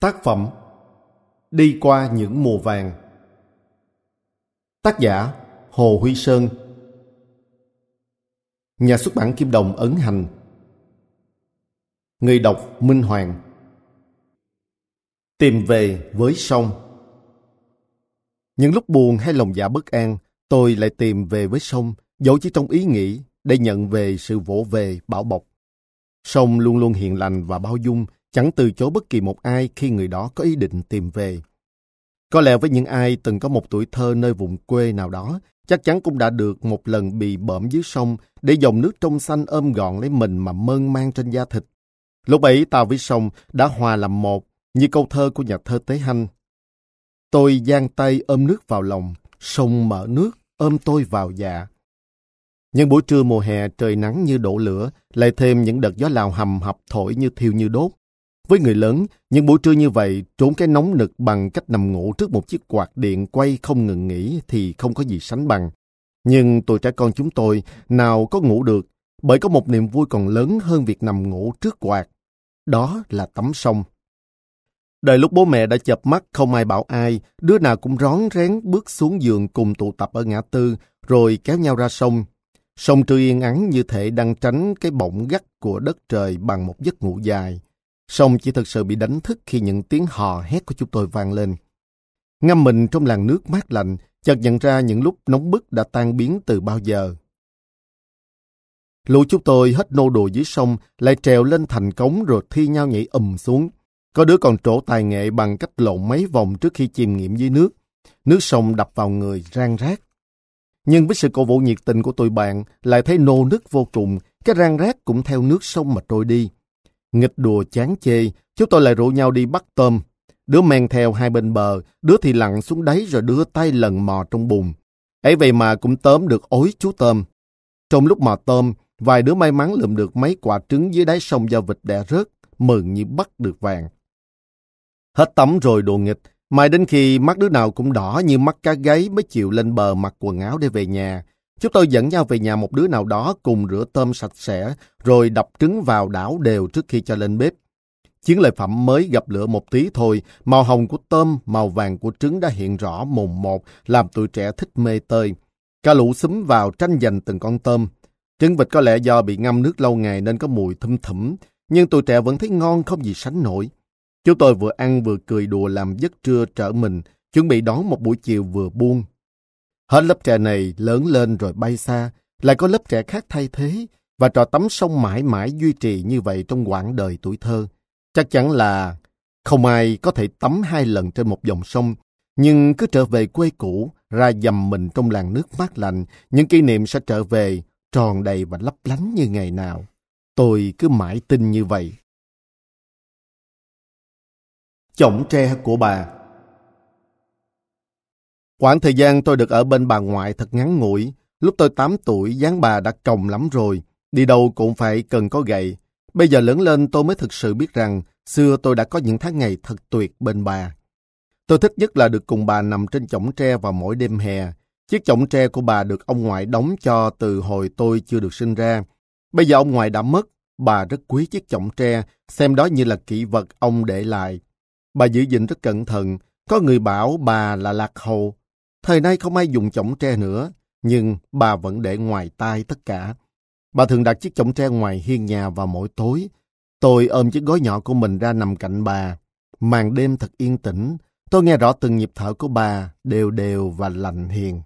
Tác phẩm Đi qua những mùa vàng. Tác giả Hồ Huy Sơn. Nhà xuất bản Kim Đồng ấn hành. Người đọc Minh Hoàng. Tìm về với sông. Những lúc buồn hay lòng dạ bất an, tôi lại tìm về với sông, dẫu chỉ trong ý nghĩ để nhận về sự vỗ về, bảo bọc. Sông luôn luôn hiền lành và bao dung, chẳng từ chối bất kỳ một ai khi người đó có ý định tìm về. Có lẽ với những ai từng có một tuổi thơ nơi vùng quê nào đó, chắc chắn cũng đã được một lần bị bợm dưới sông để dòng nước trong xanh ôm gọn lấy mình mà mơn man trên da thịt. Lúc ấy tao với sông đã hòa làm một, như câu thơ của nhà thơ Tế Hanh. Tôi giang tay ôm nước vào lòng, sông mở nước, ôm tôi vào dạ. Những buổi trưa mùa hè trời nắng như đổ lửa, lại thêm những đợt gió lào hầm hập thổi như thiêu như đốt. Với người lớn, những buổi trưa như vậy, trốn cái nóng nực bằng cách nằm ngủ trước một chiếc quạt điện quay không ngừng nghỉ thì không có gì sánh bằng. Nhưng tụi trẻ con chúng tôi nào có ngủ được, bởi có một niềm vui còn lớn hơn việc nằm ngủ trước quạt. Đó là tắm sông. Đời lúc bố mẹ đã chập mắt không ai bảo ai, đứa nào cũng rón rén bước xuống giường cùng tụ tập ở ngã tư, rồi kéo nhau ra sông. Sông trưa yên ắng như thể đang tránh cái bỗng gắt của đất trời bằng một giấc ngủ dài. Sông chỉ thực sự bị đánh thức khi những tiếng hò hét của chúng tôi vang lên. Ngâm mình trong làn nước mát lạnh, chợt nhận ra những lúc nóng bức đã tan biến từ bao giờ. Lũ chúng tôi hết nô đùa dưới sông, lại trèo lên thành cống rồi thi nhau nhảy ầm xuống. Có đứa còn trổ tài nghệ bằng cách lộn mấy vòng trước khi chìm nghiệm dưới nước. Nước sông đập vào người, rang rác. Nhưng với sự cổ vũ nhiệt tình của tụi bạn, lại thấy nô nức vô cùng, cái rang rác cũng theo nước sông mà trôi đi. Nghịch đùa chán chê, chúng tôi lại rủ nhau đi bắt tôm. Đứa men theo hai bên bờ, đứa thì lặn xuống đáy rồi đưa tay lần mò trong bùn. ấy vậy mà cũng tóm được ối chú tôm. Trong lúc mò tôm, vài đứa may mắn lượm được mấy quả trứng dưới đáy sông do vịt đẻ rớt, mừng như bắt được vàng. Hết tắm rồi đồ nghịch, Mãi đến khi mắt đứa nào cũng đỏ như mắt cá gáy mới chịu lên bờ mặc quần áo để về nhà. Chúng tôi dẫn nhau về nhà một đứa nào đó cùng rửa tôm sạch sẽ, rồi đập trứng vào đảo đều trước khi cho lên bếp. Chiến lợi phẩm mới gặp lửa một tí thôi, màu hồng của tôm, màu vàng của trứng đã hiện rõ mồm một, làm tụi trẻ thích mê tơi. Cả lũ xúm vào tranh giành từng con tôm. Trứng vịt có lẽ do bị ngâm nước lâu ngày nên có mùi thum thủm, nhưng tụi trẻ vẫn thấy ngon không gì sánh nổi. Chúng tôi vừa ăn vừa cười đùa làm giấc trưa trở mình, chuẩn bị đón một buổi chiều vừa buông. Hết lớp trẻ này lớn lên rồi bay xa, lại có lớp trẻ khác thay thế, và trò tắm sông mãi mãi duy trì như vậy trong quãng đời tuổi thơ. Chắc chắn là không ai có thể tắm hai lần trên một dòng sông, nhưng cứ trở về quê cũ, ra dầm mình trong làn nước mát lạnh, những kỷ niệm sẽ trở về, tròn đầy và lấp lánh như ngày nào. Tôi cứ mãi tin như vậy. Chổng tre của bà Quãng thời gian tôi được ở bên bà ngoại thật ngắn ngủi. Lúc tôi 8 tuổi, dáng bà đã còng lắm rồi. Đi đâu cũng phải cần có gậy. Bây giờ lớn lên tôi mới thực sự biết rằng xưa tôi đã có những tháng ngày thật tuyệt bên bà. Tôi thích nhất là được cùng bà nằm trên chổng tre vào mỗi đêm hè. Chiếc chổng tre của bà được ông ngoại đóng cho từ hồi tôi chưa được sinh ra. Bây giờ ông ngoại đã mất, bà rất quý chiếc chổng tre, xem đó như là kỷ vật ông để lại. Bà giữ gìn rất cẩn thận, có người bảo bà là lạc hầu. Thời nay không ai dùng chổng tre nữa, nhưng bà vẫn để ngoài tai tất cả. Bà thường đặt chiếc chổng tre ngoài hiên nhà vào mỗi tối. Tôi ôm chiếc gối nhỏ của mình ra nằm cạnh bà. Màn đêm thật yên tĩnh, tôi nghe rõ từng nhịp thở của bà, đều đều và lành hiền.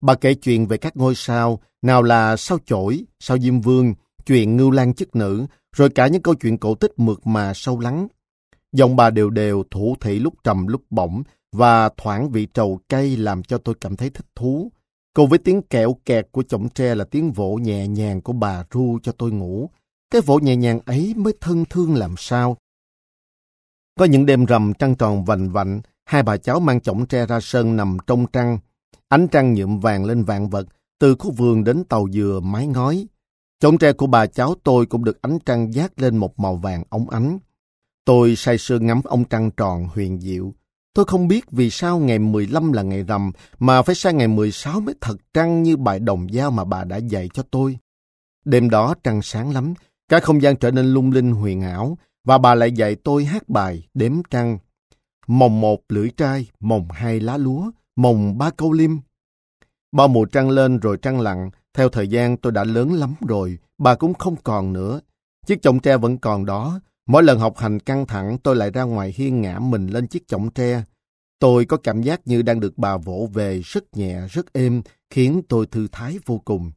Bà kể chuyện về các ngôi sao, nào là sao chổi, sao diêm vương, chuyện ngưu lan chức nữ, rồi cả những câu chuyện cổ tích mượt mà sâu lắng. Giọng bà đều đều, thủ thị lúc trầm lúc bổng và thoảng vị trầu cay làm cho tôi cảm thấy thích thú. Cùng với tiếng kẹo kẹt của chổng tre là tiếng vỗ nhẹ nhàng của bà ru cho tôi ngủ. Cái vỗ nhẹ nhàng ấy mới thân thương làm sao. Có những đêm rằm trăng tròn vành vạnh, hai bà cháu mang chổng tre ra sân nằm trong trăng. Ánh trăng nhuộm vàng lên vạn vật, từ khu vườn đến tàu dừa mái ngói. Chổng tre của bà cháu tôi cũng được ánh trăng giác lên một màu vàng ống ánh. Tôi say sưa ngắm ông trăng tròn huyền diệu. Tôi không biết vì sao ngày 15 là ngày rằm mà phải sang ngày 16 mới thật trăng như bài đồng dao mà bà đã dạy cho tôi. Đêm đó trăng sáng lắm, cả không gian trở nên lung linh huyền ảo và bà lại dạy tôi hát bài đếm trăng. Mồng một lưỡi trai, mồng hai lá lúa, mồng ba câu lim. Bao mùa trăng lên rồi trăng lặng, theo thời gian tôi đã lớn lắm rồi, bà cũng không còn nữa. Chiếc chồng tre vẫn còn đó. Mỗi lần học hành căng thẳng tôi lại ra ngoài hiên ngã mình lên chiếc chồng tre. Tôi có cảm giác như đang được bà vỗ về rất nhẹ, rất êm, khiến tôi thư thái vô cùng.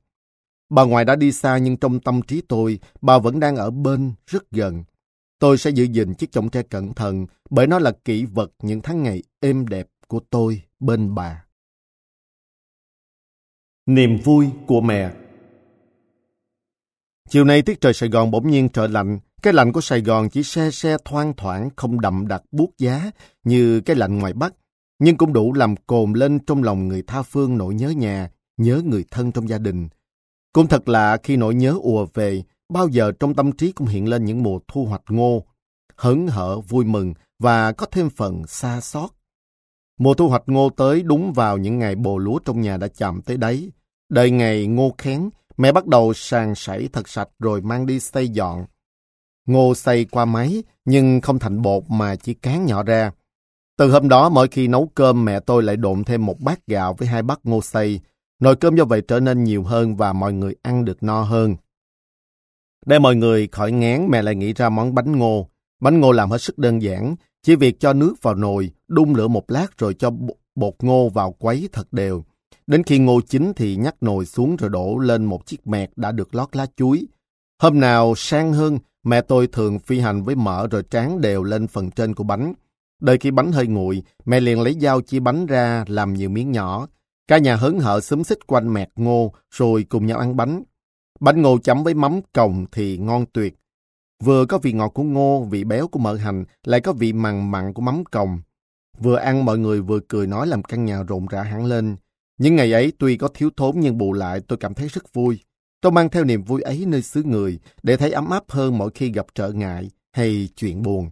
Bà ngoại đã đi xa nhưng trong tâm trí tôi, bà vẫn đang ở bên, rất gần. Tôi sẽ giữ gìn chiếc chồng tre cẩn thận bởi nó là kỷ vật những tháng ngày êm đẹp của tôi bên bà. Niềm vui của mẹ Chiều nay tiết trời Sài Gòn bỗng nhiên trở lạnh. Cái lạnh của Sài Gòn chỉ xe xe thoang thoảng, không đậm đặc buốt giá như cái lạnh ngoài Bắc, nhưng cũng đủ làm cồn lên trong lòng người tha phương nỗi nhớ nhà, nhớ người thân trong gia đình. Cũng thật lạ khi nỗi nhớ ùa về, bao giờ trong tâm trí cũng hiện lên những mùa thu hoạch ngô, hớn hở, vui mừng và có thêm phần xa xót. Mùa thu hoạch ngô tới đúng vào những ngày bồ lúa trong nhà đã chạm tới đấy. Đợi ngày ngô khén, mẹ bắt đầu sàng sảy thật sạch rồi mang đi xây dọn. Ngô xay qua máy, nhưng không thành bột mà chỉ cán nhỏ ra. Từ hôm đó, mỗi khi nấu cơm, mẹ tôi lại độn thêm một bát gạo với hai bát ngô xay. Nồi cơm do vậy trở nên nhiều hơn và mọi người ăn được no hơn. Để mọi người khỏi ngán, mẹ lại nghĩ ra món bánh ngô. Bánh ngô làm hết sức đơn giản, chỉ việc cho nước vào nồi, đun lửa một lát rồi cho bột ngô vào quấy thật đều. Đến khi ngô chín thì nhắc nồi xuống rồi đổ lên một chiếc mẹt đã được lót lá chuối. Hôm nào sang hơn, mẹ tôi thường phi hành với mỡ rồi tráng đều lên phần trên của bánh. Đợi khi bánh hơi nguội, mẹ liền lấy dao chia bánh ra làm nhiều miếng nhỏ. Cả nhà hớn hở xúm xích quanh mẹt ngô rồi cùng nhau ăn bánh. Bánh ngô chấm với mắm còng thì ngon tuyệt. Vừa có vị ngọt của ngô, vị béo của mỡ hành, lại có vị mặn mặn của mắm còng. Vừa ăn mọi người vừa cười nói làm căn nhà rộn rã hẳn lên. Những ngày ấy tuy có thiếu thốn nhưng bù lại tôi cảm thấy rất vui. Tôi mang theo niềm vui ấy nơi xứ người để thấy ấm áp hơn mỗi khi gặp trở ngại hay chuyện buồn.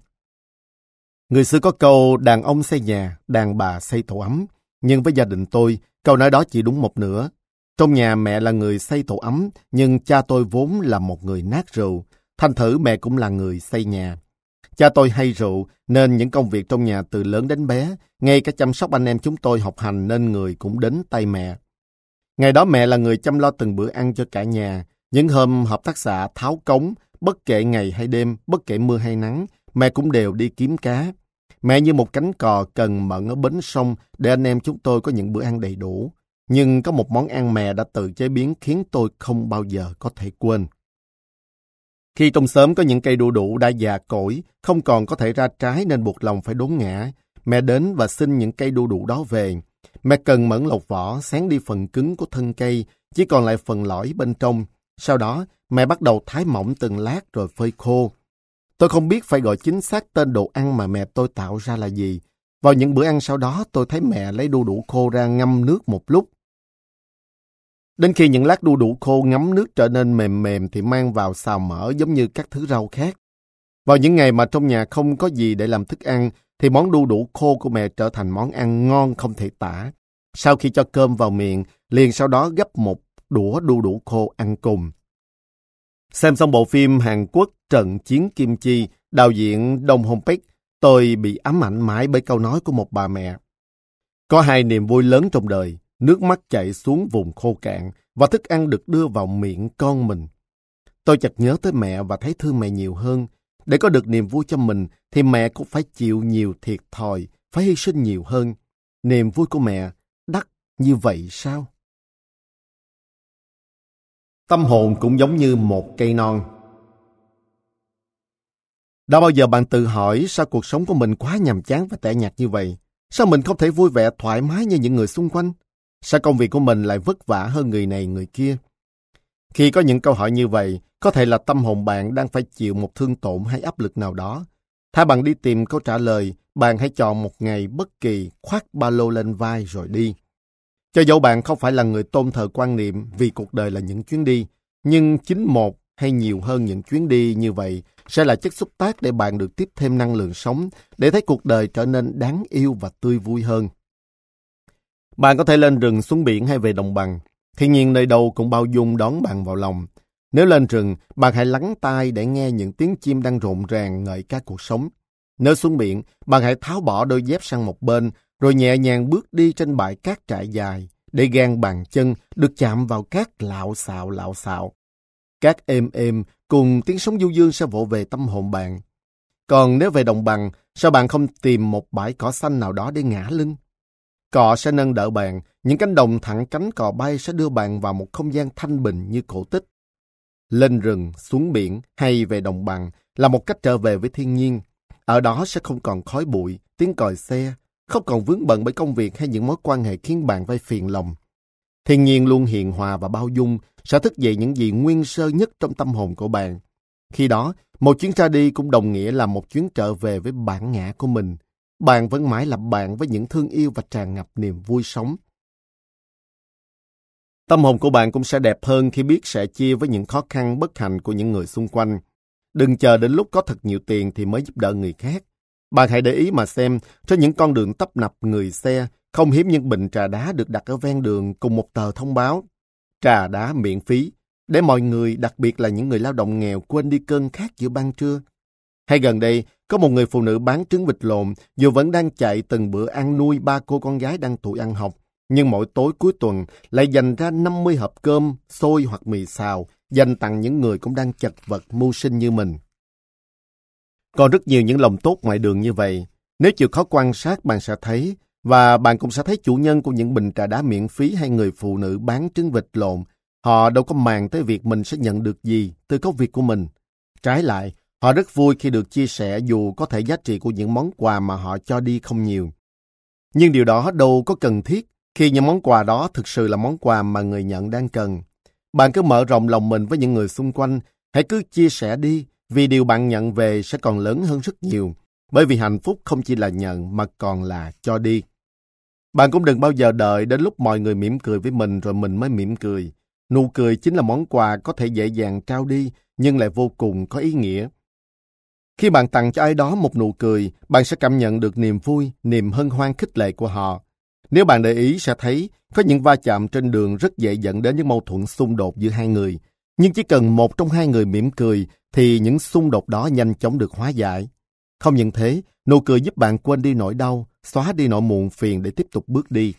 Người xưa có câu đàn ông xây nhà, đàn bà xây tổ ấm. Nhưng với gia đình tôi, câu nói đó chỉ đúng một nửa. Trong nhà mẹ là người xây tổ ấm, nhưng cha tôi vốn là một người nát rượu. Thành thử mẹ cũng là người xây nhà. Cha tôi hay rượu, nên những công việc trong nhà từ lớn đến bé, ngay cả chăm sóc anh em chúng tôi học hành nên người cũng đến tay mẹ. Ngày đó mẹ là người chăm lo từng bữa ăn cho cả nhà. Những hôm hợp tác xã tháo cống, bất kể ngày hay đêm, bất kể mưa hay nắng, mẹ cũng đều đi kiếm cá. Mẹ như một cánh cò cần mận ở bến sông để anh em chúng tôi có những bữa ăn đầy đủ. Nhưng có một món ăn mẹ đã tự chế biến khiến tôi không bao giờ có thể quên. Khi trong sớm có những cây đu đủ đã già cỗi, không còn có thể ra trái nên buộc lòng phải đốn ngã, mẹ đến và xin những cây đu đủ đó về. Mẹ cần mẫn lột vỏ, sáng đi phần cứng của thân cây, chỉ còn lại phần lõi bên trong. Sau đó, mẹ bắt đầu thái mỏng từng lát rồi phơi khô. Tôi không biết phải gọi chính xác tên đồ ăn mà mẹ tôi tạo ra là gì. Vào những bữa ăn sau đó, tôi thấy mẹ lấy đu đủ khô ra ngâm nước một lúc. Đến khi những lát đu đủ khô ngấm nước trở nên mềm mềm thì mang vào xào mỡ giống như các thứ rau khác. Vào những ngày mà trong nhà không có gì để làm thức ăn thì món đu đủ khô của mẹ trở thành món ăn ngon không thể tả. Sau khi cho cơm vào miệng, liền sau đó gấp một đũa đu đủ khô ăn cùng. Xem xong bộ phim Hàn Quốc Trận Chiến Kim Chi, đạo diễn Đông Hong Bích, tôi bị ám ảnh mãi bởi câu nói của một bà mẹ. Có hai niềm vui lớn trong đời, nước mắt chảy xuống vùng khô cạn và thức ăn được đưa vào miệng con mình. Tôi chợt nhớ tới mẹ và thấy thương mẹ nhiều hơn. Để có được niềm vui cho mình thì mẹ cũng phải chịu nhiều thiệt thòi, phải hy sinh nhiều hơn. Niềm vui của mẹ đắt như vậy sao? Tâm hồn cũng giống như một cây non. Đã bao giờ bạn tự hỏi sao cuộc sống của mình quá nhàm chán và tẻ nhạt như vậy? Sao mình không thể vui vẻ thoải mái như những người xung quanh? Sao công việc của mình lại vất vả hơn người này người kia? Khi có những câu hỏi như vậy, có thể là tâm hồn bạn đang phải chịu một thương tổn hay áp lực nào đó. Thay bạn đi tìm câu trả lời, bạn hãy chọn một ngày bất kỳ, khoác ba lô lên vai rồi đi. Cho dẫu bạn không phải là người tôn thờ quan niệm vì cuộc đời là những chuyến đi, nhưng chính một hay nhiều hơn những chuyến đi như vậy sẽ là chất xúc tác để bạn được tiếp thêm năng lượng sống, để thấy cuộc đời trở nên đáng yêu và tươi vui hơn. Bạn có thể lên rừng xuống biển hay về đồng bằng. Thiên nhiên nơi đâu cũng bao dung đón bạn vào lòng. Nếu lên rừng, bạn hãy lắng tai để nghe những tiếng chim đang rộn ràng ngợi ca cuộc sống. Nếu xuống biển, bạn hãy tháo bỏ đôi dép sang một bên, rồi nhẹ nhàng bước đi trên bãi cát trải dài, để gan bàn chân được chạm vào cát lạo xạo lạo xạo. Cát êm êm cùng tiếng sóng du dương sẽ vỗ về tâm hồn bạn. Còn nếu về đồng bằng, sao bạn không tìm một bãi cỏ xanh nào đó để ngã lưng? Cỏ sẽ nâng đỡ bạn, những cánh đồng thẳng cánh cò bay sẽ đưa bạn vào một không gian thanh bình như cổ tích. Lên rừng, xuống biển hay về đồng bằng là một cách trở về với thiên nhiên. Ở đó sẽ không còn khói bụi, tiếng còi xe, không còn vướng bận bởi công việc hay những mối quan hệ khiến bạn vay phiền lòng. Thiên nhiên luôn hiền hòa và bao dung, sẽ thức dậy những gì nguyên sơ nhất trong tâm hồn của bạn. Khi đó, một chuyến ra đi cũng đồng nghĩa là một chuyến trở về với bản ngã của mình. Bạn vẫn mãi là bạn với những thương yêu và tràn ngập niềm vui sống. Tâm hồn của bạn cũng sẽ đẹp hơn khi biết sẽ chia với những khó khăn bất hạnh của những người xung quanh. Đừng chờ đến lúc có thật nhiều tiền thì mới giúp đỡ người khác. Bạn hãy để ý mà xem, trên những con đường tấp nập người xe, không hiếm những bình trà đá được đặt ở ven đường cùng một tờ thông báo. Trà đá miễn phí, để mọi người, đặc biệt là những người lao động nghèo quên đi cơn khát giữa ban trưa. Hay gần đây, có một người phụ nữ bán trứng vịt lộn, dù vẫn đang chạy từng bữa ăn nuôi ba cô con gái đang tuổi ăn học, nhưng mỗi tối cuối tuần lại dành ra 50 hộp cơm, xôi hoặc mì xào, dành tặng những người cũng đang chật vật mưu sinh như mình. Còn rất nhiều những lòng tốt ngoài đường như vậy. Nếu chịu khó quan sát bạn sẽ thấy, và bạn cũng sẽ thấy chủ nhân của những bình trà đá miễn phí hay người phụ nữ bán trứng vịt lộn. Họ đâu có màng tới việc mình sẽ nhận được gì từ công việc của mình. Trái lại, họ rất vui khi được chia sẻ dù có thể giá trị của những món quà mà họ cho đi không nhiều. Nhưng điều đó đâu có cần thiết khi những món quà đó thực sự là món quà mà người nhận đang cần. Bạn cứ mở rộng lòng mình với những người xung quanh, hãy cứ chia sẻ đi, vì điều bạn nhận về sẽ còn lớn hơn rất nhiều. Bởi vì hạnh phúc không chỉ là nhận mà còn là cho đi. Bạn cũng đừng bao giờ đợi đến lúc mọi người mỉm cười với mình rồi mình mới mỉm cười. Nụ cười chính là món quà có thể dễ dàng trao đi nhưng lại vô cùng có ý nghĩa. Khi bạn tặng cho ai đó một nụ cười, bạn sẽ cảm nhận được niềm vui, niềm hân hoan khích lệ của họ. Nếu bạn để ý sẽ thấy có những va chạm trên đường rất dễ dẫn đến những mâu thuẫn xung đột giữa hai người. Nhưng chỉ cần một trong hai người mỉm cười thì những xung đột đó nhanh chóng được hóa giải. Không những thế, nụ cười giúp bạn quên đi nỗi đau, xóa đi nỗi muộn phiền để tiếp tục bước đi.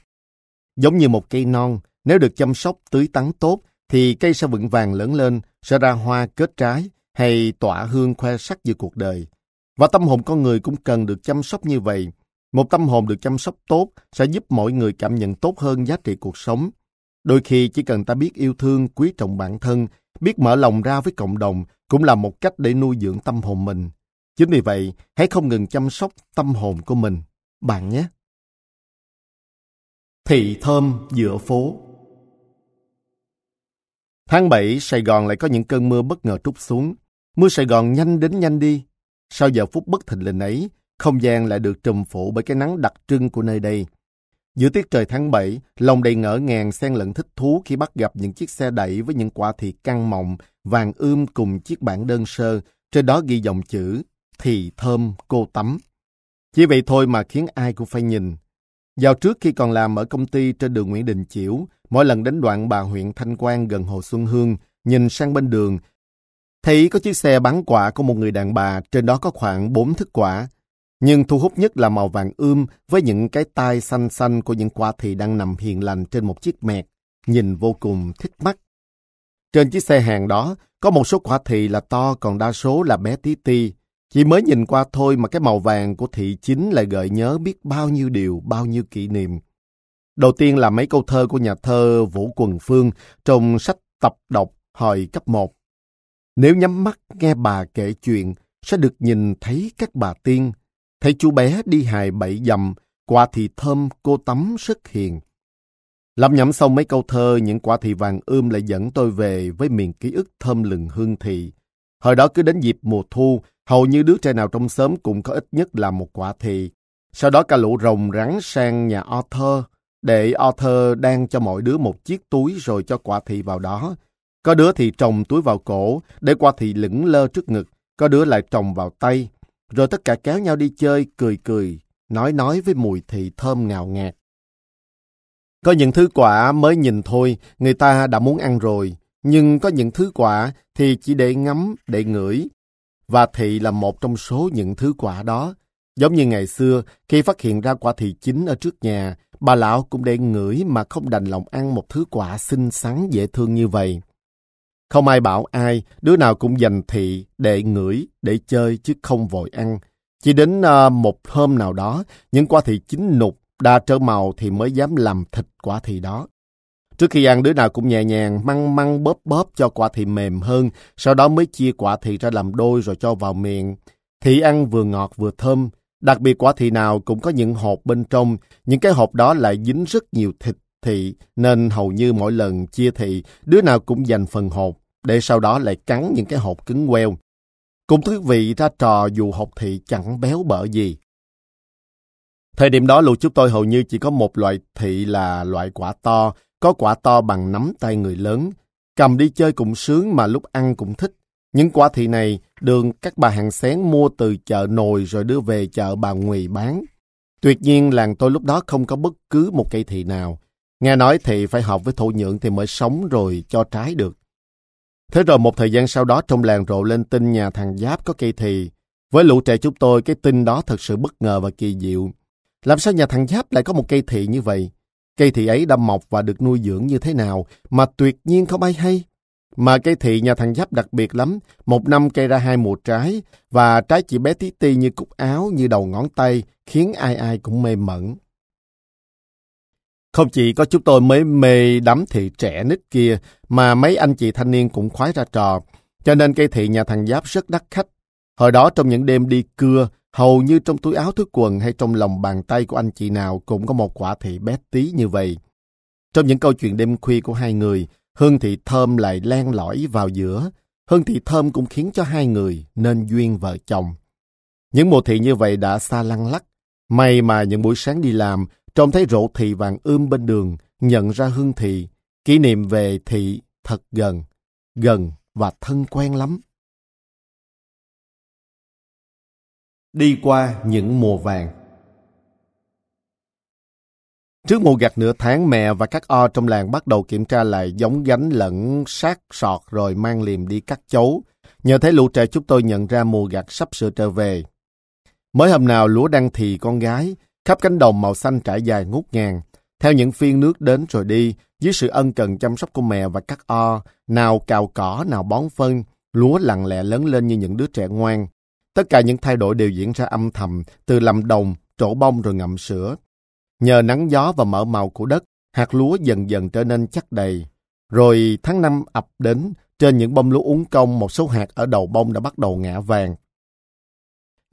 Giống như một cây non, nếu được chăm sóc tưới tắn tốt thì cây sẽ vững vàng lớn lên, sẽ ra hoa kết trái hay tỏa hương khoe sắc giữa cuộc đời. Và tâm hồn con người cũng cần được chăm sóc như vậy. Một tâm hồn được chăm sóc tốt sẽ giúp mọi người cảm nhận tốt hơn giá trị cuộc sống. Đôi khi chỉ cần ta biết yêu thương, quý trọng bản thân, biết mở lòng ra với cộng đồng cũng là một cách để nuôi dưỡng tâm hồn mình. Chính vì vậy, hãy không ngừng chăm sóc tâm hồn của mình, bạn nhé. Thị thơm giữa phố Tháng 7, Sài Gòn lại có những cơn mưa bất ngờ trút xuống. Mưa Sài Gòn nhanh đến nhanh đi. Sau giờ phút bất thình lình ấy, không gian lại được trùm phủ bởi cái nắng đặc trưng của nơi đây. Giữa tiết trời tháng 7, lòng đầy ngỡ ngàng xen lẫn thích thú khi bắt gặp những chiếc xe đẩy với những quả thị căng mọng, vàng ươm cùng chiếc bảng đơn sơ, trên đó ghi dòng chữ thì thơm cô tắm. Chỉ vậy thôi mà khiến ai cũng phải nhìn. Vào trước khi còn làm ở công ty trên đường Nguyễn Đình Chiểu, mỗi lần đến đoạn bà huyện Thanh Quang gần Hồ Xuân Hương, nhìn sang bên đường, thấy có chiếc xe bán quả của một người đàn bà, trên đó có khoảng 4 thức quả. Nhưng thu hút nhất là màu vàng ươm với những cái tai xanh xanh của những quả thị đang nằm hiền lành trên một chiếc mẹt, nhìn vô cùng thích mắt. Trên chiếc xe hàng đó, có một số quả thị là to còn đa số là bé tí ti, chỉ mới nhìn qua thôi mà cái màu vàng của thị chính lại gợi nhớ biết bao nhiêu điều, bao nhiêu kỷ niệm. Đầu tiên là mấy câu thơ của nhà thơ Vũ Quần Phương trong sách tập đọc hồi cấp 1. Nếu nhắm mắt nghe bà kể chuyện, sẽ được nhìn thấy các bà tiên. Thấy chú bé đi hài bảy dầm, quả thì thơm cô tắm rất hiền. Lắm nhẩm xong mấy câu thơ, những quả thị vàng ươm lại dẫn tôi về với miền ký ức thơm lừng hương thị. Hồi đó cứ đến dịp mùa thu, hầu như đứa trẻ nào trong xóm cũng có ít nhất là một quả thị. Sau đó cả lũ rồng rắn sang nhà Arthur, để Arthur đang cho mỗi đứa một chiếc túi rồi cho quả thị vào đó. Có đứa thì trồng túi vào cổ, để quả thị lững lơ trước ngực, có đứa lại trồng vào tay. Rồi tất cả kéo nhau đi chơi, cười cười, nói nói với mùi thị thơm ngào ngạt. Có những thứ quả mới nhìn thôi, người ta đã muốn ăn rồi. Nhưng có những thứ quả thì chỉ để ngắm, để ngửi. Và thị là một trong số những thứ quả đó. Giống như ngày xưa, khi phát hiện ra quả thị chín ở trước nhà, bà lão cũng để ngửi mà không đành lòng ăn một thứ quả xinh xắn dễ thương như vậy. Không ai bảo ai, đứa nào cũng dành thị để ngửi, để chơi chứ không vội ăn. Chỉ đến uh, một hôm nào đó, những quả thị chín nục, đa trơ màu thì mới dám làm thịt quả thị đó. Trước khi ăn đứa nào cũng nhẹ nhàng măng măng bóp bóp cho quả thị mềm hơn, sau đó mới chia quả thị ra làm đôi rồi cho vào miệng. Thị ăn vừa ngọt vừa thơm, đặc biệt quả thị nào cũng có những hộp bên trong, những cái hộp đó lại dính rất nhiều thịt thị, nên hầu như mỗi lần chia thị, đứa nào cũng dành phần hộp, để sau đó lại cắn những cái hộp cứng queo. Cũng thú vị ra trò dù hộp thị chẳng béo bở gì. Thời điểm đó lũ chúng tôi hầu như chỉ có một loại thị là loại quả to, có quả to bằng nắm tay người lớn. Cầm đi chơi cũng sướng mà lúc ăn cũng thích. Những quả thị này đường các bà hàng xén mua từ chợ nồi rồi đưa về chợ bà Nguy bán. Tuyệt nhiên làng tôi lúc đó không có bất cứ một cây thị nào. Nghe nói thị phải học với thổ nhưỡng thì mới sống rồi cho trái được. Thế rồi một thời gian sau đó trong làng rộ lên tin nhà thằng Giáp có cây thì Với lũ trẻ chúng tôi, cái tin đó thật sự bất ngờ và kỳ diệu. Làm sao nhà thằng Giáp lại có một cây thị như vậy? Cây thị ấy đã mọc và được nuôi dưỡng như thế nào mà tuyệt nhiên không ai hay. Mà cây thị nhà thằng Giáp đặc biệt lắm, một năm cây ra hai mùa trái, và trái chỉ bé tí ti như cúc áo, như đầu ngón tay, khiến ai ai cũng mê mẩn. Không chỉ có chúng tôi mới mê đắm thị trẻ nít kia, mà mấy anh chị thanh niên cũng khoái ra trò, cho nên cây thị nhà thằng Giáp rất đắt khách. Hồi đó trong những đêm đi cưa, hầu như trong túi áo túi quần hay trong lòng bàn tay của anh chị nào cũng có một quả thị bé tí như vậy. Trong những câu chuyện đêm khuya của hai người, hương thị thơm lại len lỏi vào giữa. Hương thị thơm cũng khiến cho hai người nên duyên vợ chồng. Những mùa thị như vậy đã xa lăng lắc. May mà những buổi sáng đi làm, trông thấy rộ thị vàng ươm bên đường, nhận ra hương thị. Kỷ niệm về thị thật gần, gần và thân quen lắm. Đi qua những mùa vàng Trước mùa gặt nửa tháng, mẹ và các o trong làng bắt đầu kiểm tra lại giống gánh lẫn sát sọt rồi mang liềm đi cắt chấu. Nhờ thấy lũ trẻ chúng tôi nhận ra mùa gặt sắp sửa trở về. Mới hôm nào lúa đang thì con gái, khắp cánh đồng màu xanh trải dài ngút ngàn. Theo những phiên nước đến rồi đi, dưới sự ân cần chăm sóc của mẹ và các o, nào cào cỏ, nào bón phân, lúa lặng lẽ lớn lên như những đứa trẻ ngoan. Tất cả những thay đổi đều diễn ra âm thầm, từ làm đồng, trổ bông rồi ngậm sữa. Nhờ nắng gió và mở màu của đất, hạt lúa dần dần trở nên chắc đầy. Rồi tháng năm ập đến, trên những bông lúa uống công, một số hạt ở đầu bông đã bắt đầu ngã vàng.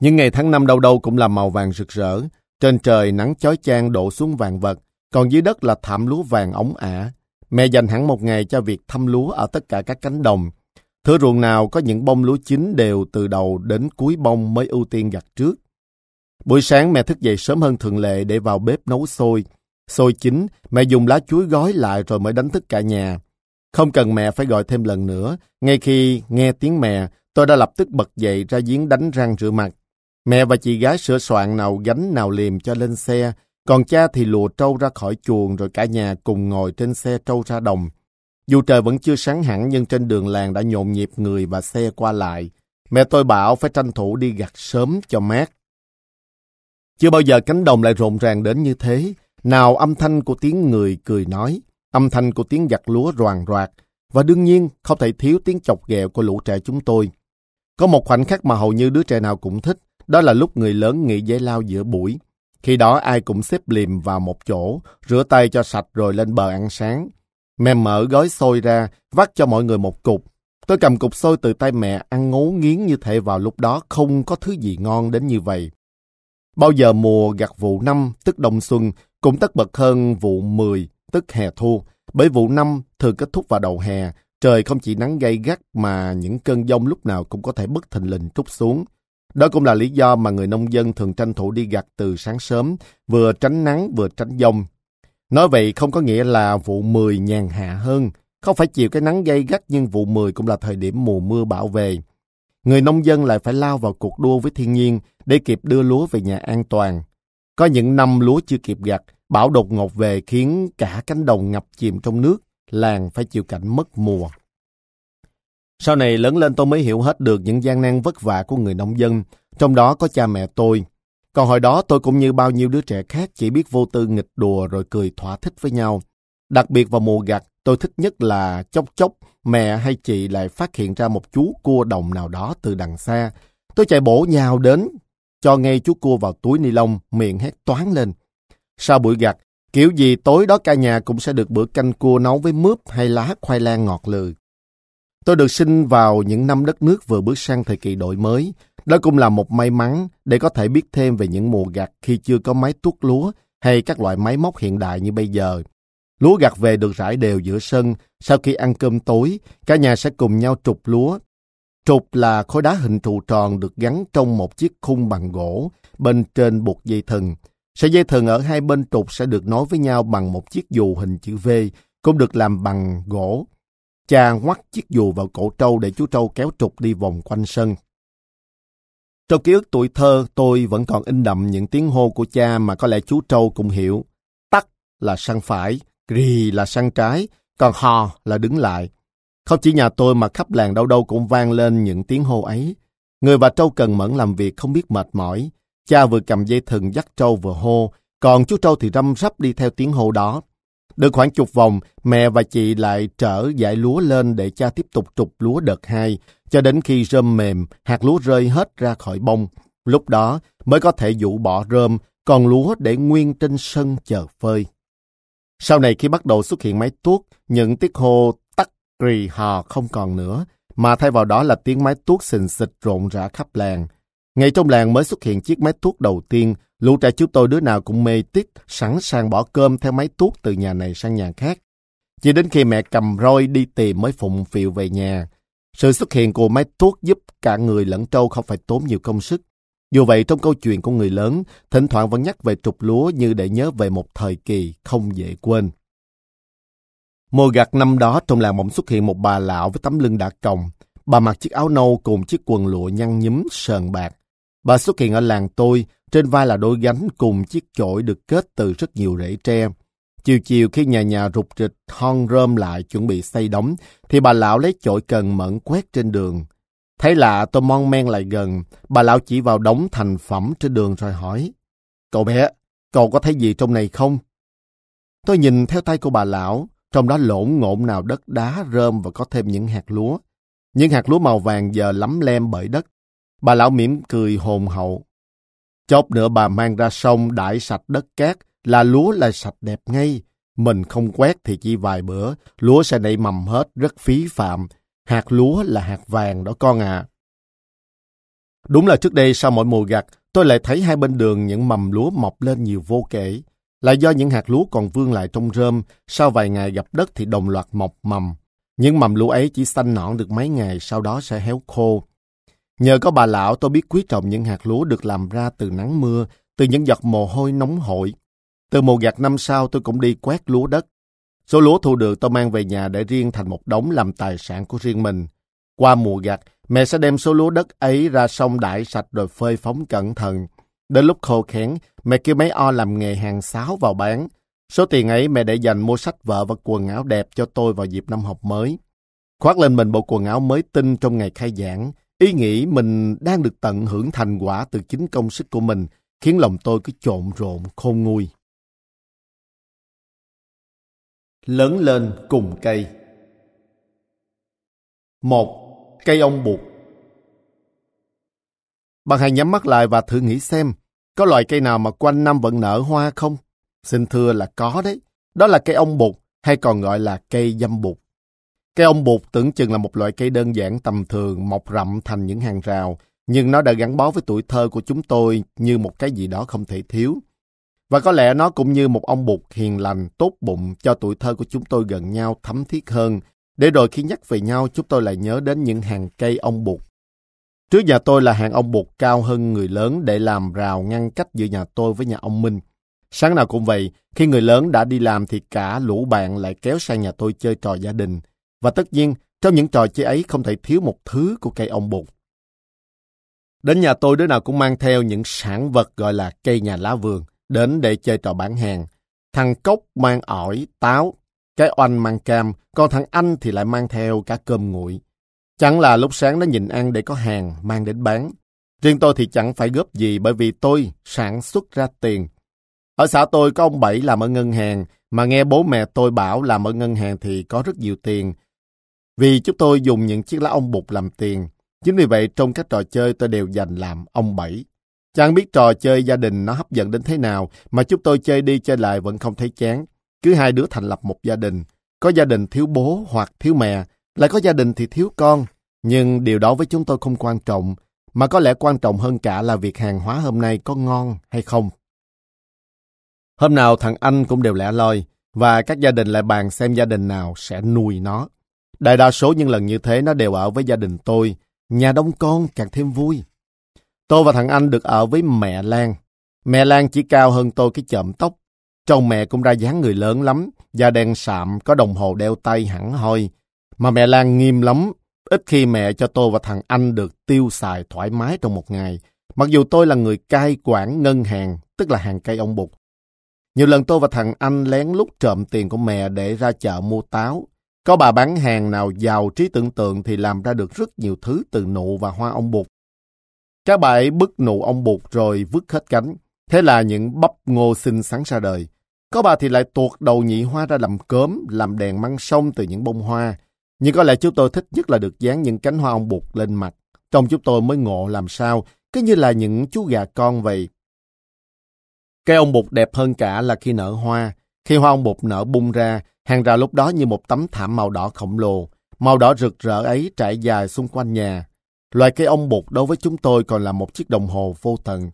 Nhưng ngày tháng năm đâu đâu cũng là màu vàng rực rỡ. Trên trời nắng chói chang đổ xuống vàng vật, còn dưới đất là thảm lúa vàng ống ả. Mẹ dành hẳn một ngày cho việc thăm lúa ở tất cả các cánh đồng. Thửa ruộng nào có những bông lúa chín đều từ đầu đến cuối bông mới ưu tiên gặt trước. Buổi sáng mẹ thức dậy sớm hơn thường lệ để vào bếp nấu xôi. Xôi chín, mẹ dùng lá chuối gói lại rồi mới đánh thức cả nhà. Không cần mẹ phải gọi thêm lần nữa, ngay khi nghe tiếng mẹ, tôi đã lập tức bật dậy ra giếng đánh răng rửa mặt. Mẹ và chị gái sửa soạn nào gánh nào liềm cho lên xe, còn cha thì lùa trâu ra khỏi chuồng rồi cả nhà cùng ngồi trên xe trâu ra đồng. Dù trời vẫn chưa sáng hẳn nhưng trên đường làng đã nhộn nhịp người và xe qua lại. Mẹ tôi bảo phải tranh thủ đi gặt sớm cho mát. Chưa bao giờ cánh đồng lại rộn ràng đến như thế. Nào âm thanh của tiếng người cười nói, âm thanh của tiếng giặt lúa roàn roạt, và đương nhiên không thể thiếu tiếng chọc ghẹo của lũ trẻ chúng tôi. Có một khoảnh khắc mà hầu như đứa trẻ nào cũng thích, đó là lúc người lớn nghỉ giải lao giữa buổi. Khi đó ai cũng xếp liềm vào một chỗ, rửa tay cho sạch rồi lên bờ ăn sáng. Mẹ mở gói xôi ra, vắt cho mọi người một cục. Tôi cầm cục xôi từ tay mẹ ăn ngấu nghiến như thể vào lúc đó không có thứ gì ngon đến như vậy. Bao giờ mùa gặt vụ năm, tức đông xuân, cũng tất bật hơn vụ 10, tức hè thu. Bởi vụ năm thường kết thúc vào đầu hè, trời không chỉ nắng gay gắt mà những cơn giông lúc nào cũng có thể bất thình lình trút xuống. Đó cũng là lý do mà người nông dân thường tranh thủ đi gặt từ sáng sớm, vừa tránh nắng vừa tránh giông. Nói vậy không có nghĩa là vụ 10 nhàn hạ hơn, không phải chịu cái nắng gay gắt nhưng vụ 10 cũng là thời điểm mùa mưa bão về. Người nông dân lại phải lao vào cuộc đua với thiên nhiên để kịp đưa lúa về nhà an toàn. Có những năm lúa chưa kịp gặt, bão đột ngột về khiến cả cánh đồng ngập chìm trong nước, làng phải chịu cảnh mất mùa. Sau này lớn lên tôi mới hiểu hết được những gian nan vất vả của người nông dân, trong đó có cha mẹ tôi. Còn hồi đó tôi cũng như bao nhiêu đứa trẻ khác chỉ biết vô tư nghịch đùa rồi cười thỏa thích với nhau. Đặc biệt vào mùa gặt, tôi thích nhất là chốc chốc mẹ hay chị lại phát hiện ra một chú cua đồng nào đó từ đằng xa. Tôi chạy bổ nhào đến, cho ngay chú cua vào túi ni lông, miệng hét toán lên. Sau buổi gặt, kiểu gì tối đó cả nhà cũng sẽ được bữa canh cua nấu với mướp hay lá khoai lang ngọt lừ. Tôi được sinh vào những năm đất nước vừa bước sang thời kỳ đổi mới. Đó cũng là một may mắn để có thể biết thêm về những mùa gặt khi chưa có máy tuốt lúa hay các loại máy móc hiện đại như bây giờ. Lúa gặt về được rải đều giữa sân, sau khi ăn cơm tối, cả nhà sẽ cùng nhau trục lúa. Trục là khối đá hình trụ tròn được gắn trong một chiếc khung bằng gỗ, bên trên buộc dây thừng. Sợi dây thừng ở hai bên trục sẽ được nối với nhau bằng một chiếc dù hình chữ V, cũng được làm bằng gỗ. Cha ngoắt chiếc dù vào cổ trâu để chú trâu kéo trục đi vòng quanh sân. Trong ký ức tuổi thơ, tôi vẫn còn in đậm những tiếng hô của cha mà có lẽ chú trâu cũng hiểu. Tắc là sang phải, rì là sang trái, còn hò là đứng lại. Không chỉ nhà tôi mà khắp làng đâu đâu cũng vang lên những tiếng hô ấy. Người và trâu cần mẫn làm việc không biết mệt mỏi. Cha vừa cầm dây thừng dắt trâu vừa hô, còn chú trâu thì răm rắp đi theo tiếng hô đó. Được khoảng chục vòng, mẹ và chị lại trở giải lúa lên để cha tiếp tục trục lúa đợt hai, cho đến khi rơm mềm, hạt lúa rơi hết ra khỏi bông. Lúc đó mới có thể dụ bỏ rơm, còn lúa để nguyên trên sân chờ phơi. Sau này khi bắt đầu xuất hiện máy tuốt, những tiếng hô tắc rì hò không còn nữa, mà thay vào đó là tiếng máy tuốt xình xịch rộn rã khắp làng. Ngay trong làng mới xuất hiện chiếc máy tuốt đầu tiên, lũ trẻ chúng tôi đứa nào cũng mê tít, sẵn sàng bỏ cơm theo máy tuốt từ nhà này sang nhà khác. Chỉ đến khi mẹ cầm roi đi tìm mới phụng phiệu về nhà. Sự xuất hiện của máy tuốt giúp cả người lẫn trâu không phải tốn nhiều công sức. Dù vậy trong câu chuyện của người lớn, thỉnh thoảng vẫn nhắc về trục lúa như để nhớ về một thời kỳ không dễ quên. Mùa gặt năm đó trong làng mộng xuất hiện một bà lão với tấm lưng đã còng. Bà mặc chiếc áo nâu cùng chiếc quần lụa nhăn nhúm sờn bạc. Bà xuất hiện ở làng tôi, trên vai là đôi gánh cùng chiếc chổi được kết từ rất nhiều rễ tre. Chiều chiều khi nhà nhà rụt rịch, hon rơm lại chuẩn bị xây đóng, thì bà lão lấy chổi cần mẫn quét trên đường. Thấy lạ tôi mon men lại gần, bà lão chỉ vào đống thành phẩm trên đường rồi hỏi. Cậu bé, cậu có thấy gì trong này không? Tôi nhìn theo tay của bà lão, trong đó lộn ngộn nào đất đá rơm và có thêm những hạt lúa. Những hạt lúa màu vàng giờ lắm lem bởi đất. Bà lão mỉm cười hồn hậu. Chốc nữa bà mang ra sông đại sạch đất cát, là lúa là sạch đẹp ngay. Mình không quét thì chỉ vài bữa, lúa sẽ nảy mầm hết, rất phí phạm. Hạt lúa là hạt vàng đó con à. Đúng là trước đây sau mỗi mùa gặt, tôi lại thấy hai bên đường những mầm lúa mọc lên nhiều vô kể. Là do những hạt lúa còn vương lại trong rơm, sau vài ngày gặp đất thì đồng loạt mọc mầm. Những mầm lúa ấy chỉ xanh nõn được mấy ngày, sau đó sẽ héo khô. Nhờ có bà lão tôi biết quý trọng những hạt lúa được làm ra từ nắng mưa, từ những giọt mồ hôi nóng hổi. Từ mùa gặt năm sau tôi cũng đi quét lúa đất. Số lúa thu được tôi mang về nhà để riêng thành một đống làm tài sản của riêng mình. Qua mùa gặt, mẹ sẽ đem số lúa đất ấy ra sông đại sạch rồi phơi phóng cẩn thận. Đến lúc khô khén, mẹ kêu mấy o làm nghề hàng sáo vào bán. Số tiền ấy mẹ để dành mua sách vợ và quần áo đẹp cho tôi vào dịp năm học mới. Khoác lên mình bộ quần áo mới tinh trong ngày khai giảng, ý nghĩ mình đang được tận hưởng thành quả từ chính công sức của mình, khiến lòng tôi cứ trộn rộn khôn nguôi. Lớn lên cùng cây một Cây ông bụt Bạn hãy nhắm mắt lại và thử nghĩ xem, có loại cây nào mà quanh năm vẫn nở hoa không? Xin thưa là có đấy. Đó là cây ông bụt, hay còn gọi là cây dâm bụt. Cây ông bụt tưởng chừng là một loại cây đơn giản tầm thường mọc rậm thành những hàng rào, nhưng nó đã gắn bó với tuổi thơ của chúng tôi như một cái gì đó không thể thiếu. Và có lẽ nó cũng như một ông bụt hiền lành, tốt bụng cho tuổi thơ của chúng tôi gần nhau thấm thiết hơn, để rồi khi nhắc về nhau chúng tôi lại nhớ đến những hàng cây ông bụt. Trước nhà tôi là hàng ông bụt cao hơn người lớn để làm rào ngăn cách giữa nhà tôi với nhà ông Minh. Sáng nào cũng vậy, khi người lớn đã đi làm thì cả lũ bạn lại kéo sang nhà tôi chơi trò gia đình. Và tất nhiên, trong những trò chơi ấy không thể thiếu một thứ của cây ông bụt. Đến nhà tôi đứa nào cũng mang theo những sản vật gọi là cây nhà lá vườn, đến để chơi trò bán hàng. Thằng Cốc mang ổi, táo, cái oanh mang cam, còn thằng Anh thì lại mang theo cả cơm nguội. Chẳng là lúc sáng nó nhìn ăn để có hàng mang đến bán. Riêng tôi thì chẳng phải góp gì bởi vì tôi sản xuất ra tiền. Ở xã tôi có ông Bảy làm ở ngân hàng, mà nghe bố mẹ tôi bảo làm ở ngân hàng thì có rất nhiều tiền. Vì chúng tôi dùng những chiếc lá ông bụt làm tiền. Chính vì vậy trong các trò chơi tôi đều dành làm ông Bảy. Chẳng biết trò chơi gia đình nó hấp dẫn đến thế nào mà chúng tôi chơi đi chơi lại vẫn không thấy chán. Cứ hai đứa thành lập một gia đình. Có gia đình thiếu bố hoặc thiếu mẹ, lại có gia đình thì thiếu con. Nhưng điều đó với chúng tôi không quan trọng, mà có lẽ quan trọng hơn cả là việc hàng hóa hôm nay có ngon hay không. Hôm nào thằng anh cũng đều lẻ loi, và các gia đình lại bàn xem gia đình nào sẽ nuôi nó. Đại đa số những lần như thế nó đều ở với gia đình tôi, nhà đông con càng thêm vui. Tôi và thằng anh được ở với mẹ Lan. Mẹ Lan chỉ cao hơn tôi cái chậm tóc. Trông mẹ cũng ra dáng người lớn lắm, da đen sạm, có đồng hồ đeo tay hẳn hoi. Mà mẹ Lan nghiêm lắm, ít khi mẹ cho tôi và thằng anh được tiêu xài thoải mái trong một ngày. Mặc dù tôi là người cai quản ngân hàng, tức là hàng cây ông Bụt. Nhiều lần tôi và thằng anh lén lút trộm tiền của mẹ để ra chợ mua táo. Có bà bán hàng nào giàu trí tưởng tượng thì làm ra được rất nhiều thứ từ nụ và hoa ông Bụt. Các bà ấy bứt nụ ông Bụt rồi vứt hết cánh. Thế là những bắp ngô xinh xắn ra đời. Có bà thì lại tuột đầu nhị hoa ra làm cớm, làm đèn măng sông từ những bông hoa. Nhưng có lẽ chúng tôi thích nhất là được dán những cánh hoa ông Bụt lên mặt. Trong chúng tôi mới ngộ làm sao, cứ như là những chú gà con vậy. Cây ông bụt đẹp hơn cả là khi nở hoa. Khi hoa ông bụt nở bung ra, hàng rào lúc đó như một tấm thảm màu đỏ khổng lồ. Màu đỏ rực rỡ ấy trải dài xung quanh nhà. Loài cây ông bụt đối với chúng tôi còn là một chiếc đồng hồ vô tận.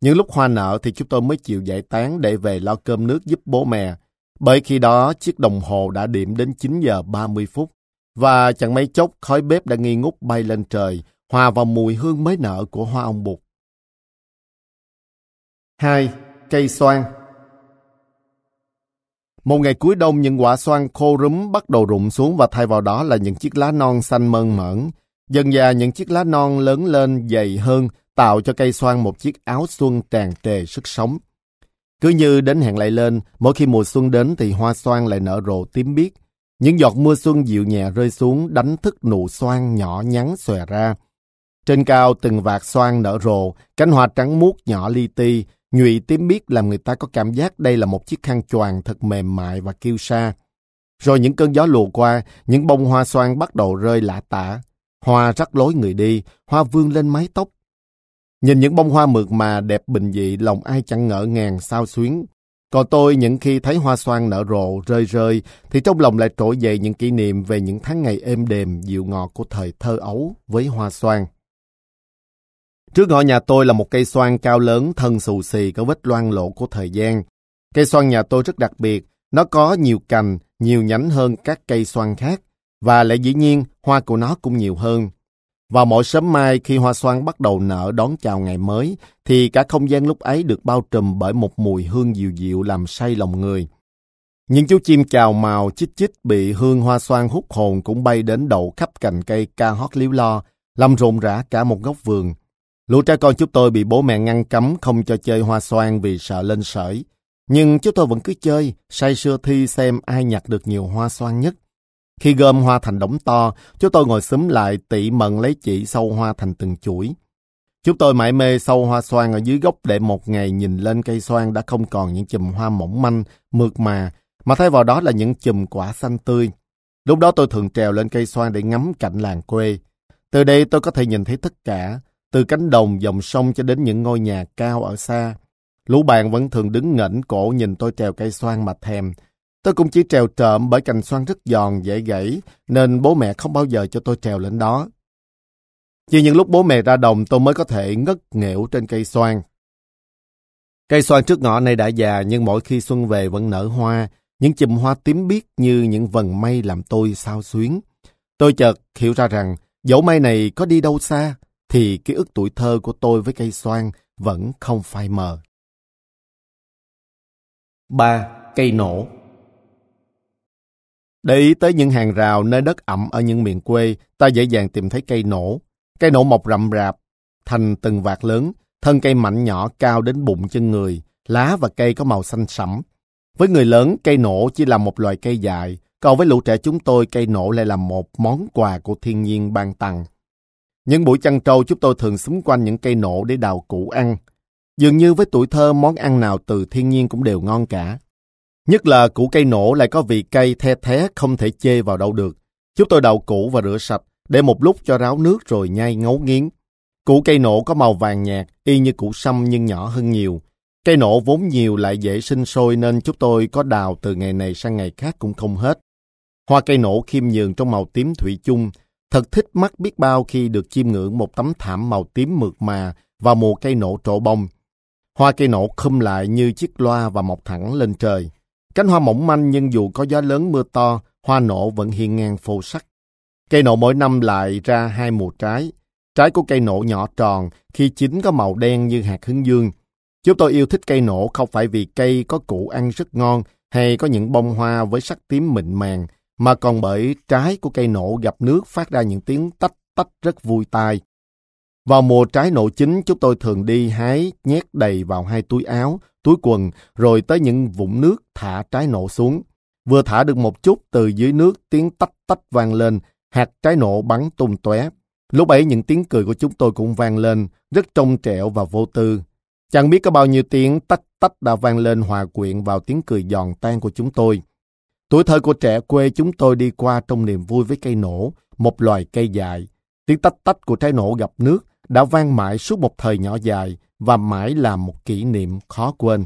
Những lúc hoa nở thì chúng tôi mới chịu giải tán để về lo cơm nước giúp bố mẹ. Bởi khi đó chiếc đồng hồ đã điểm đến 9 giờ 30 phút. Và chẳng mấy chốc khói bếp đã nghi ngút bay lên trời, hòa vào mùi hương mới nở của hoa ông bụt. 2 cây xoan. Một ngày cuối đông những quả xoan khô rúm bắt đầu rụng xuống và thay vào đó là những chiếc lá non xanh mơn mởn. Dần dà những chiếc lá non lớn lên dày hơn tạo cho cây xoan một chiếc áo xuân tràn trề sức sống. Cứ như đến hẹn lại lên, mỗi khi mùa xuân đến thì hoa xoan lại nở rộ tím biếc. Những giọt mưa xuân dịu nhẹ rơi xuống đánh thức nụ xoan nhỏ nhắn xòe ra. Trên cao từng vạt xoan nở rộ, cánh hoa trắng muốt nhỏ li ti, Nhụy tím biết làm người ta có cảm giác đây là một chiếc khăn choàng thật mềm mại và kiêu sa. Rồi những cơn gió lùa qua, những bông hoa xoan bắt đầu rơi lạ tả. Hoa rắc lối người đi, hoa vương lên mái tóc. Nhìn những bông hoa mượt mà đẹp bình dị, lòng ai chẳng ngỡ ngàng sao xuyến. Còn tôi những khi thấy hoa xoan nở rộ, rơi rơi, thì trong lòng lại trỗi dậy những kỷ niệm về những tháng ngày êm đềm, dịu ngọt của thời thơ ấu với hoa xoan. Trước ngõ nhà tôi là một cây xoan cao lớn, thân xù xì, có vết loang lộ của thời gian. Cây xoan nhà tôi rất đặc biệt, nó có nhiều cành, nhiều nhánh hơn các cây xoan khác, và lẽ dĩ nhiên hoa của nó cũng nhiều hơn. Vào mỗi sớm mai khi hoa xoan bắt đầu nở đón chào ngày mới, thì cả không gian lúc ấy được bao trùm bởi một mùi hương dịu dịu làm say lòng người. Những chú chim chào màu chích chích bị hương hoa xoan hút hồn cũng bay đến đậu khắp cành cây ca hót líu lo, làm rộn rã cả một góc vườn. Lũ trẻ con chúng tôi bị bố mẹ ngăn cấm không cho chơi hoa xoan vì sợ lên sởi. Nhưng chúng tôi vẫn cứ chơi, say sưa thi xem ai nhặt được nhiều hoa xoan nhất. Khi gom hoa thành đống to, chúng tôi ngồi xúm lại tỉ mận lấy chỉ sâu hoa thành từng chuỗi. Chúng tôi mãi mê sâu hoa xoan ở dưới gốc để một ngày nhìn lên cây xoan đã không còn những chùm hoa mỏng manh, mượt mà, mà thay vào đó là những chùm quả xanh tươi. Lúc đó tôi thường trèo lên cây xoan để ngắm cảnh làng quê. Từ đây tôi có thể nhìn thấy tất cả, từ cánh đồng dòng sông cho đến những ngôi nhà cao ở xa. Lũ bạn vẫn thường đứng ngẩng cổ nhìn tôi trèo cây xoan mà thèm. Tôi cũng chỉ trèo trộm bởi cành xoan rất giòn, dễ gãy, nên bố mẹ không bao giờ cho tôi trèo lên đó. Chỉ những lúc bố mẹ ra đồng tôi mới có thể ngất nghẽo trên cây xoan. Cây xoan trước ngõ này đã già nhưng mỗi khi xuân về vẫn nở hoa, những chùm hoa tím biếc như những vần mây làm tôi sao xuyến. Tôi chợt hiểu ra rằng dẫu mây này có đi đâu xa, thì ký ức tuổi thơ của tôi với cây xoan vẫn không phai mờ. 3. Cây nổ Để ý tới những hàng rào nơi đất ẩm ở những miền quê, ta dễ dàng tìm thấy cây nổ. Cây nổ mọc rậm rạp, thành từng vạt lớn, thân cây mảnh nhỏ cao đến bụng chân người, lá và cây có màu xanh sẫm. Với người lớn, cây nổ chỉ là một loài cây dài, còn với lũ trẻ chúng tôi, cây nổ lại là một món quà của thiên nhiên ban tặng. Những buổi chăn trâu chúng tôi thường xúm quanh những cây nổ để đào củ ăn. Dường như với tuổi thơ món ăn nào từ thiên nhiên cũng đều ngon cả. Nhất là củ cây nổ lại có vị cây the thé không thể chê vào đâu được. Chúng tôi đào củ và rửa sạch, để một lúc cho ráo nước rồi nhai ngấu nghiến. Củ cây nổ có màu vàng nhạt, y như củ sâm nhưng nhỏ hơn nhiều. Cây nổ vốn nhiều lại dễ sinh sôi nên chúng tôi có đào từ ngày này sang ngày khác cũng không hết. Hoa cây nổ khiêm nhường trong màu tím thủy chung, thật thích mắt biết bao khi được chiêm ngưỡng một tấm thảm màu tím mượt mà vào mùa cây nổ trổ bông. Hoa cây nổ khum lại như chiếc loa và mọc thẳng lên trời. Cánh hoa mỏng manh nhưng dù có gió lớn mưa to, hoa nổ vẫn hiên ngang phô sắc. Cây nổ mỗi năm lại ra hai mùa trái. Trái của cây nổ nhỏ tròn, khi chín có màu đen như hạt hướng dương. Chúng tôi yêu thích cây nổ không phải vì cây có củ ăn rất ngon hay có những bông hoa với sắc tím mịn màng, mà còn bởi trái của cây nổ gặp nước phát ra những tiếng tách tách rất vui tai. Vào mùa trái nổ chín, chúng tôi thường đi hái, nhét đầy vào hai túi áo, túi quần, rồi tới những vũng nước thả trái nổ xuống. Vừa thả được một chút, từ dưới nước tiếng tách tách vang lên, hạt trái nổ bắn tung tóe. Lúc ấy những tiếng cười của chúng tôi cũng vang lên, rất trong trẻo và vô tư. Chẳng biết có bao nhiêu tiếng tách tách đã vang lên hòa quyện vào tiếng cười giòn tan của chúng tôi. Tuổi thơ của trẻ quê chúng tôi đi qua trong niềm vui với cây nổ, một loài cây dài. Tiếng tách tách của trái nổ gặp nước đã vang mãi suốt một thời nhỏ dài và mãi là một kỷ niệm khó quên.